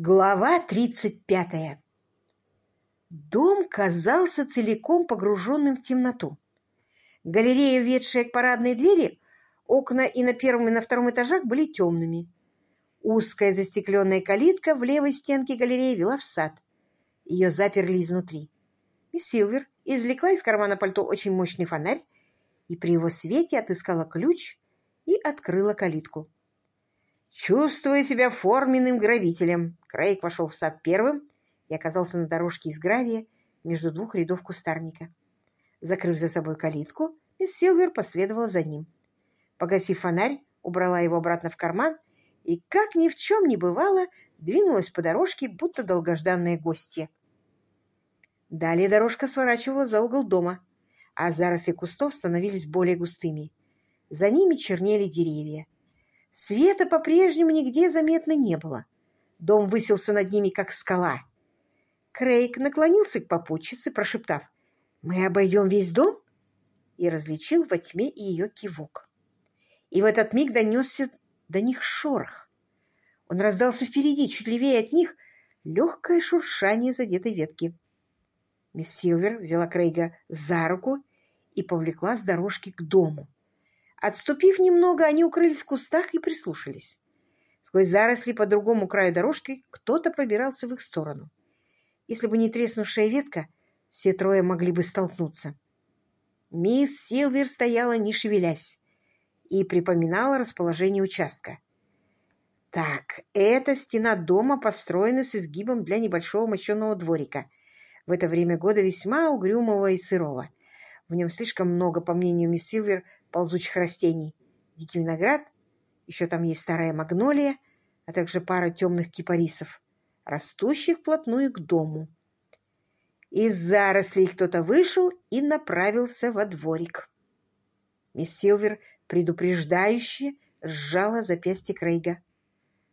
Глава тридцать пятая. Дом казался целиком погруженным в темноту. Галерея, ведшая к парадной двери, окна и на первом, и на втором этажах были темными. Узкая застекленная калитка в левой стенке галереи вела в сад. Ее заперли изнутри. Мисс Силвер извлекла из кармана пальто очень мощный фонарь и при его свете отыскала ключ и открыла калитку. Чувствуя себя форменным грабителем, Крейг вошел в сад первым и оказался на дорожке из гравия между двух рядов кустарника. Закрыв за собой калитку, мисс Силвер последовала за ним. Погасив фонарь, убрала его обратно в карман и, как ни в чем не бывало, двинулась по дорожке, будто долгожданные гостья. Далее дорожка сворачивала за угол дома, а заросли кустов становились более густыми. За ними чернели деревья. Света по-прежнему нигде заметно не было. Дом высился над ними, как скала. Крейг наклонился к попутчице, прошептав «Мы обойдем весь дом?» и различил во тьме ее кивок. И в этот миг донесся до них шорох. Он раздался впереди, чуть левее от них, легкое шуршание задетой ветки. Мисс Силвер взяла Крейга за руку и повлекла с дорожки к дому. Отступив немного, они укрылись в кустах и прислушались. Сквозь заросли по другому краю дорожки кто-то пробирался в их сторону. Если бы не треснувшая ветка, все трое могли бы столкнуться. Мисс Силвер стояла, не шевелясь, и припоминала расположение участка. Так, эта стена дома построена с изгибом для небольшого мощеного дворика, в это время года весьма угрюмого и сырого. В нем слишком много, по мнению мисс Силвер, ползучих растений. Дикий виноград, еще там есть старая магнолия, а также пара темных кипарисов, растущих вплотную к дому. Из зарослей кто-то вышел и направился во дворик. Мисс Силвер предупреждающе сжала запястье Крейга.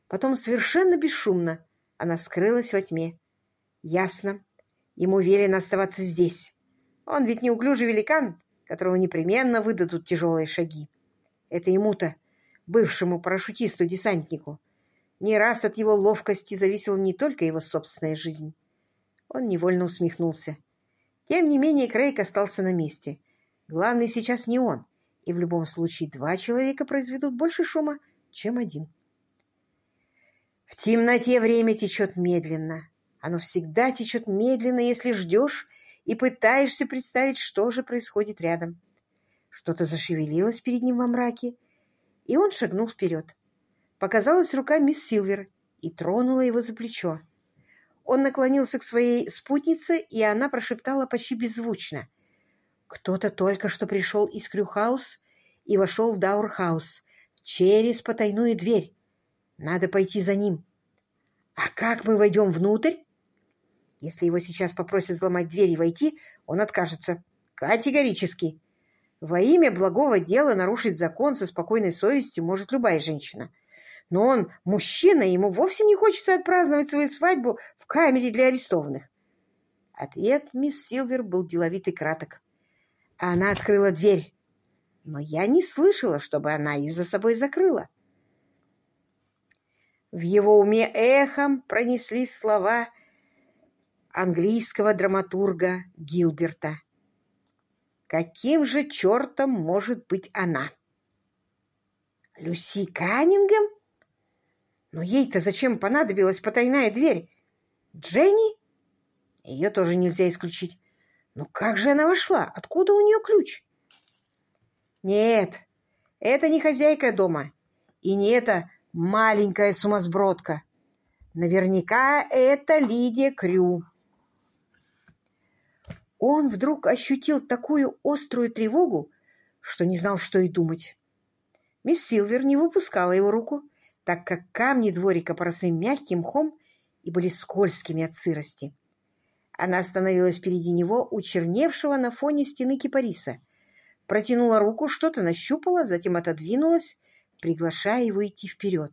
Потом совершенно бесшумно она скрылась во тьме. Ясно, ему велено оставаться здесь. Он ведь неуклюжий великан, которого непременно выдадут тяжелые шаги. Это ему-то, бывшему парашютисту-десантнику. Не раз от его ловкости зависела не только его собственная жизнь. Он невольно усмехнулся. Тем не менее, Крейг остался на месте. Главный сейчас не он, и в любом случае два человека произведут больше шума, чем один. В темноте время течет медленно. Оно всегда течет медленно, если ждешь и пытаешься представить, что же происходит рядом. Что-то зашевелилось перед ним во мраке, и он шагнул вперед. Показалась рука мисс Силвер и тронула его за плечо. Он наклонился к своей спутнице, и она прошептала почти беззвучно. Кто-то только что пришел из Крюхаус и вошел в Даурхаус через потайную дверь. Надо пойти за ним. А как мы войдем внутрь? Если его сейчас попросят взломать дверь и войти, он откажется. Категорически. Во имя благого дела нарушить закон со спокойной совестью может любая женщина. Но он мужчина, и ему вовсе не хочется отпраздновать свою свадьбу в камере для арестованных. Ответ мисс Силвер был деловитый краток. Она открыла дверь, но я не слышала, чтобы она ее за собой закрыла. В его уме эхом пронеслись слова английского драматурга Гилберта. Каким же чертом может быть она? Люси Каннингем? Но ей-то зачем понадобилась потайная дверь? Дженни? Ее тоже нельзя исключить. Но как же она вошла? Откуда у нее ключ? Нет, это не хозяйка дома. И не эта маленькая сумасбродка. Наверняка это Лидия Крю. Он вдруг ощутил такую острую тревогу, что не знал, что и думать. Мисс Силвер не выпускала его руку, так как камни дворика поросли мягким мхом и были скользкими от сырости. Она остановилась впереди него, учерневшего на фоне стены кипариса, протянула руку, что-то нащупала, затем отодвинулась, приглашая его идти вперед.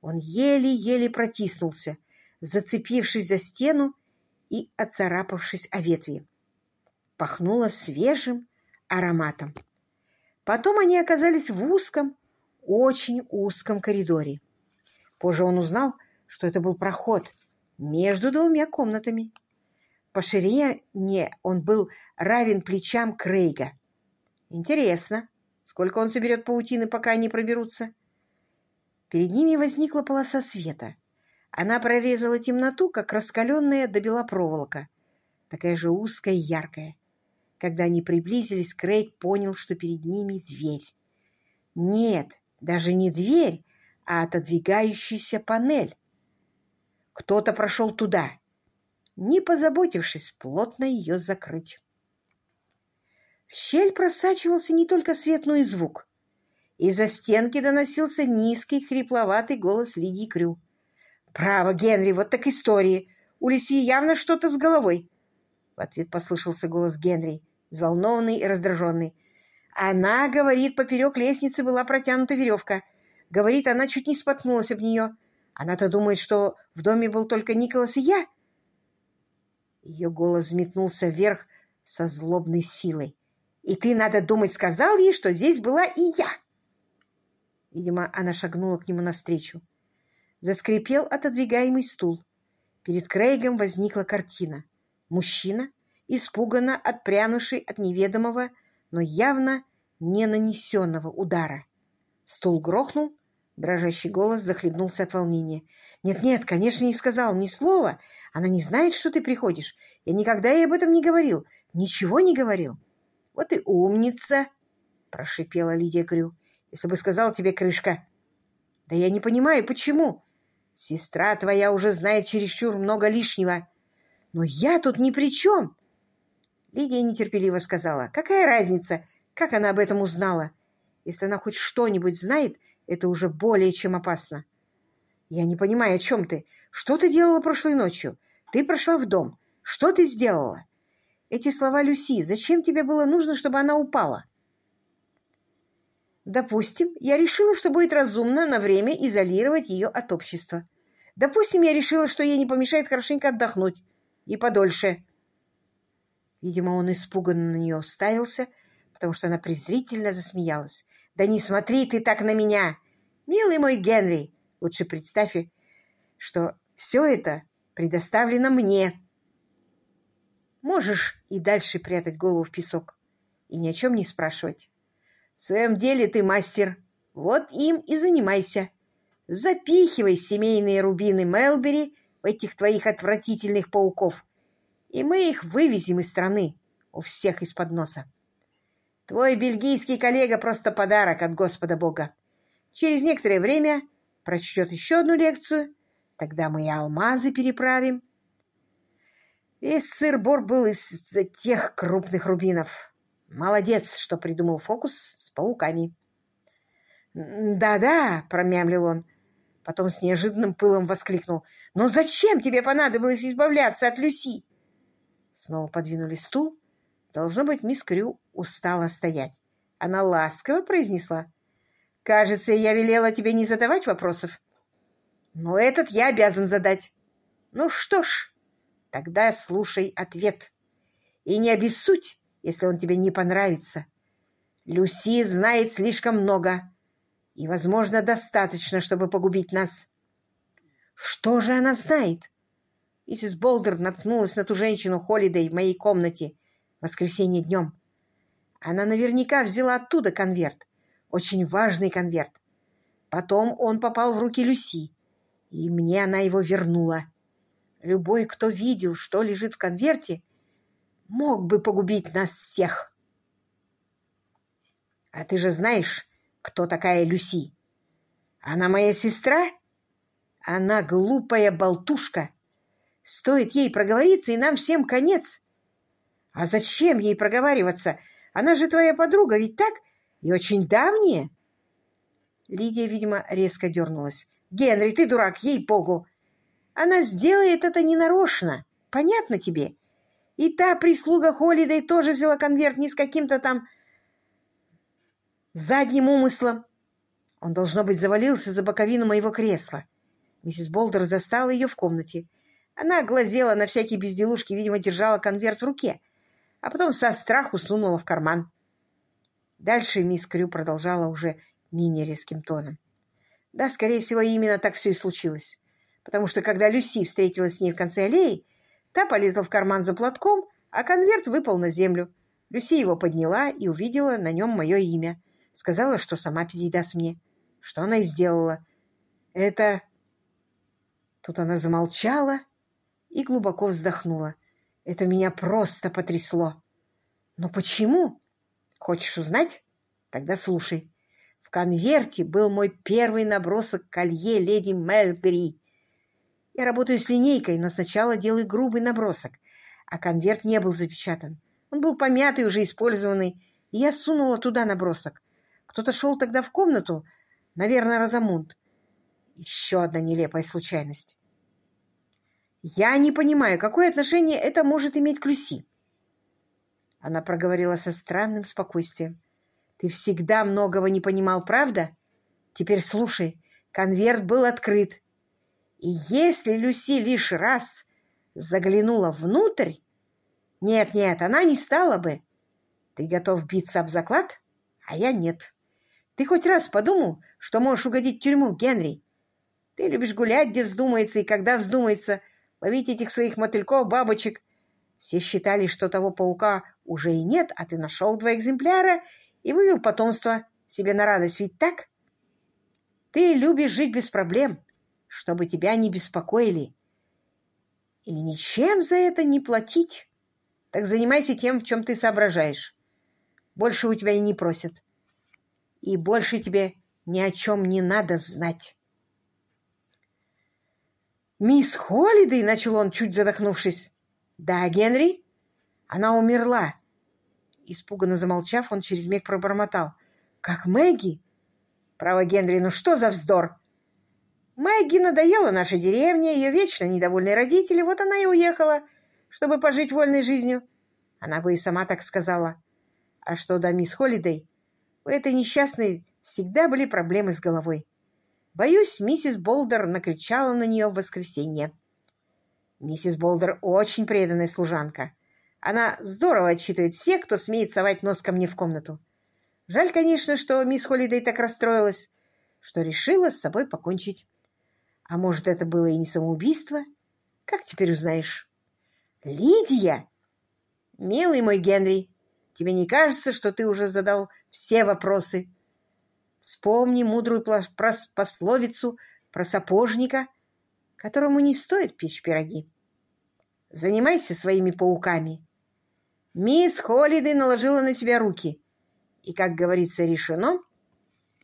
Он еле-еле протиснулся, зацепившись за стену и оцарапавшись о ветви пахнуло свежим ароматом. Потом они оказались в узком, очень узком коридоре. Позже он узнал, что это был проход между двумя комнатами. По ширине он был равен плечам Крейга. Интересно, сколько он соберет паутины, пока они проберутся? Перед ними возникла полоса света. Она прорезала темноту, как раскаленная до бела проволока, такая же узкая и яркая. Когда они приблизились, Крейг понял, что перед ними дверь. Нет, даже не дверь, а отодвигающаяся панель. Кто-то прошел туда, не позаботившись плотно ее закрыть. В щель просачивался не только свет, но и звук. Из-за стенки доносился низкий, хрипловатый голос Лидии Крю. «Право, Генри, вот так истории. У Лиси явно что-то с головой». В ответ послышался голос Генри, взволнованный и раздраженный. «Она, говорит, поперек лестницы была протянута веревка. Говорит, она чуть не споткнулась об нее. Она-то думает, что в доме был только Николас и я». Ее голос взметнулся вверх со злобной силой. «И ты, надо думать, сказал ей, что здесь была и я!» Видимо, она шагнула к нему навстречу. Заскрипел отодвигаемый стул. Перед Крейгом возникла картина. Мужчина, испуганно отпрянувший от неведомого, но явно не нанесенного удара. Стул грохнул, дрожащий голос захлебнулся от волнения. «Нет-нет, конечно, не сказал ни слова. Она не знает, что ты приходишь. Я никогда ей об этом не говорил. Ничего не говорил». «Вот и умница!» — прошипела Лидия Крю. «Если бы сказал тебе крышка». «Да я не понимаю, почему?» Сестра твоя уже знает чересчур много лишнего. Но я тут ни при чем. Лидия нетерпеливо сказала. Какая разница, как она об этом узнала? Если она хоть что-нибудь знает, это уже более чем опасно. Я не понимаю, о чем ты. Что ты делала прошлой ночью? Ты прошла в дом. Что ты сделала? Эти слова Люси, зачем тебе было нужно, чтобы она упала? Допустим, я решила, что будет разумно на время изолировать ее от общества. Допустим, я решила, что ей не помешает хорошенько отдохнуть. И подольше. Видимо, он испуганно на нее уставился, потому что она презрительно засмеялась. «Да не смотри ты так на меня! Милый мой Генри, лучше представь, что все это предоставлено мне. Можешь и дальше прятать голову в песок и ни о чем не спрашивать. В своем деле ты мастер. Вот им и занимайся. Запихивай семейные рубины Мелбери в этих твоих отвратительных пауков, и мы их вывезем из страны у всех из-под носа. Твой бельгийский коллега просто подарок от Господа Бога. Через некоторое время прочтет еще одну лекцию, тогда мы и алмазы переправим. Весь сыр-бор был из тех крупных рубинов. Молодец, что придумал фокус с пауками. «Да-да», — промямлил он. Потом с неожиданным пылом воскликнул. «Но зачем тебе понадобилось избавляться от Люси?» Снова подвинули стул. Должно быть, мисс Крю устала стоять. Она ласково произнесла. «Кажется, я велела тебе не задавать вопросов. Но этот я обязан задать. Ну что ж, тогда слушай ответ. И не обессудь, если он тебе не понравится. Люси знает слишком много, и, возможно, достаточно, чтобы погубить нас. Что же она знает? Миссис Болдер наткнулась на ту женщину Холидей в моей комнате в воскресенье днем. Она наверняка взяла оттуда конверт, очень важный конверт. Потом он попал в руки Люси, и мне она его вернула. Любой, кто видел, что лежит в конверте, мог бы погубить нас всех. А ты же знаешь, кто такая Люси? Она моя сестра? Она глупая болтушка. Стоит ей проговориться, и нам всем конец. А зачем ей проговариваться? Она же твоя подруга, ведь так? И очень давняя. Лидия, видимо, резко дернулась. «Генри, ты дурак, ей-богу! Она сделает это ненарочно. Понятно тебе? И та прислуга Холидей тоже взяла конверт не с каким-то там задним умыслом. Он, должно быть, завалился за боковину моего кресла. Миссис Болдер застала ее в комнате. Она глазела на всякие безделушки, видимо, держала конверт в руке, а потом со страху сунула в карман. Дальше мисс Крю продолжала уже менее резким тоном. Да, скорее всего, именно так все и случилось. потому что когда Люси встретилась с ней в конце аллеи, та полезла в карман за платком, а конверт выпал на землю. Люси его подняла и увидела на нем мое имя. Сказала, что сама передаст мне. Что она и сделала. Это... Тут она замолчала и глубоко вздохнула. Это меня просто потрясло. Но почему? Хочешь узнать? Тогда слушай. В конверте был мой первый набросок колье леди Мелбери. Я работаю с линейкой, но сначала делаю грубый набросок, а конверт не был запечатан. Он был помятый, уже использованный, и я сунула туда набросок. Кто-то шел тогда в комнату, наверное, Розамунд. Еще одна нелепая случайность. Я не понимаю, какое отношение это может иметь к Люси. Она проговорила со странным спокойствием. Ты всегда многого не понимал, правда? Теперь слушай, конверт был открыт. И если Люси лишь раз заглянула внутрь... Нет-нет, она не стала бы. Ты готов биться об заклад? А я нет. Ты хоть раз подумал, что можешь угодить в тюрьму, Генри? Ты любишь гулять, где вздумается и когда вздумается, ловить этих своих мотыльков, бабочек. Все считали, что того паука уже и нет, а ты нашел два экземпляра и вывел потомство себе на радость. Ведь так? Ты любишь жить без проблем, чтобы тебя не беспокоили. И ничем за это не платить. Так занимайся тем, в чем ты соображаешь. Больше у тебя и не просят. И больше тебе ни о чем не надо знать. «Мисс Холлидей!» — начал он, чуть задохнувшись. «Да, Генри?» «Она умерла!» Испуганно замолчав, он через миг пробормотал. «Как Мэгги?» «Право, Генри, ну что за вздор?» «Мэгги надоела нашей деревне, ее вечно недовольные родители, вот она и уехала, чтобы пожить вольной жизнью». Она бы и сама так сказала. А что до мисс Холлидей? У этой несчастной всегда были проблемы с головой. Боюсь, миссис Болдер накричала на нее в воскресенье. Миссис Болдер очень преданная служанка. Она здорово отчитывает всех, кто смеет совать нос ко мне в комнату. Жаль, конечно, что мисс Холлидей так расстроилась, что решила с собой покончить. А может, это было и не самоубийство? Как теперь узнаешь? Лидия! Милый мой Генри, тебе не кажется, что ты уже задал все вопросы? Вспомни мудрую пословицу про сапожника, которому не стоит печь пироги. Занимайся своими пауками. Мисс Холлидей наложила на себя руки. И, как говорится, решено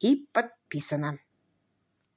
и подписано.